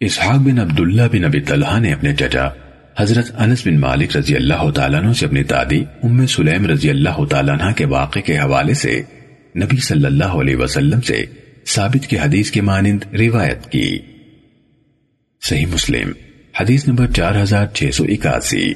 اسحاق بن عبداللہ بن ابی طلحہ نے اپنے چچا حضرت انس بن مالک رضی اللہ تعالیٰ عنہ سے اپنی دادی ام سلیم رضی اللہ تعالیٰ عنہ کے واقعے کے حوالے سے نبی صلی اللہ علیہ وسلم سے ثابت کی حدیث کے مانند روایت کی۔ صحیح مسلم، حدیث نمبر چار ہزار چھ سو اکاسی۔